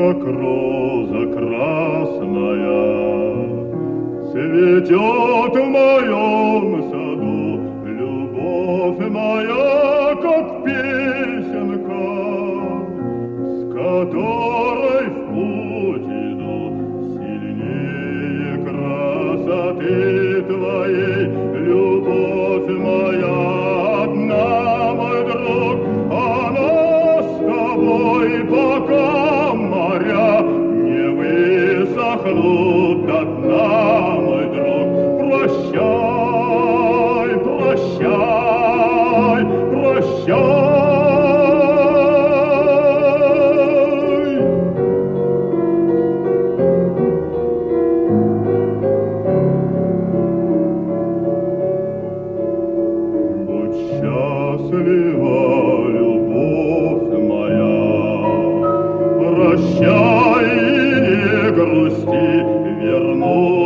как роза красная, Цветет в моем саду любовь моя, как песенка, С которой в путь иду сильнее красоты твоей, любовь моя одна, мой друг, она с тобой, пока Oh.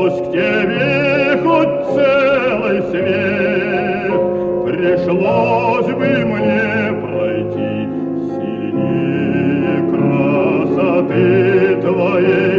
вернулось к тебе хоть целый свет, пришлось бы мне пройти сильнее красоты твоей.